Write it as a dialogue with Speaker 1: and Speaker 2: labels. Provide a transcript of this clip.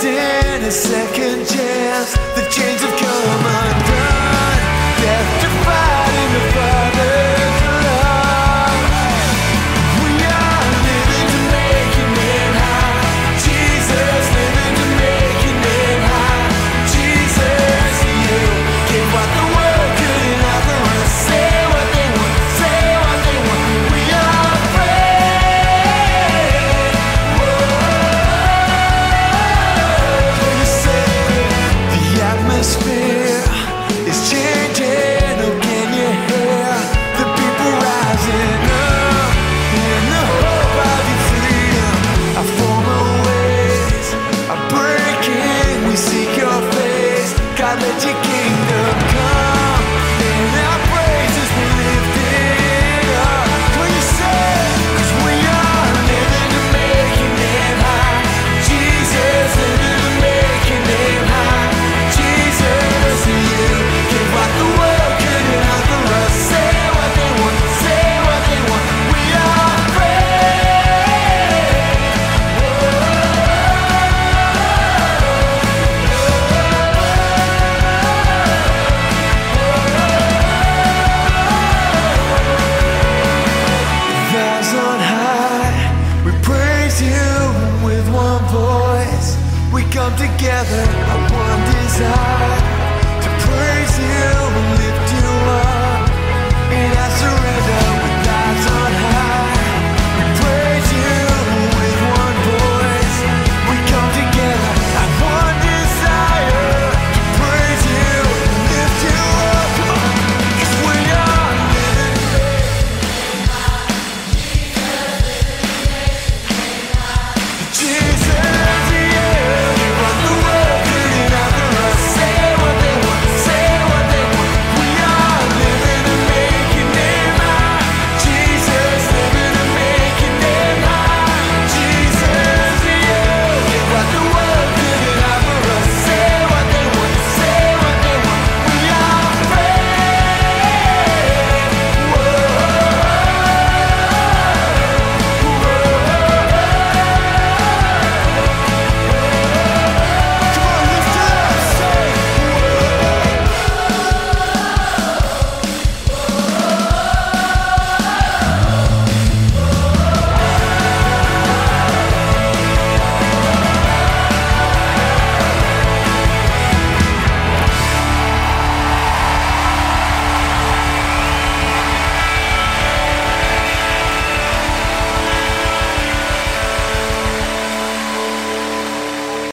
Speaker 1: in a second chance. The chains have come undone. come together on one desire to praise you